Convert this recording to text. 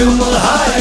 you will hide.